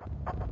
you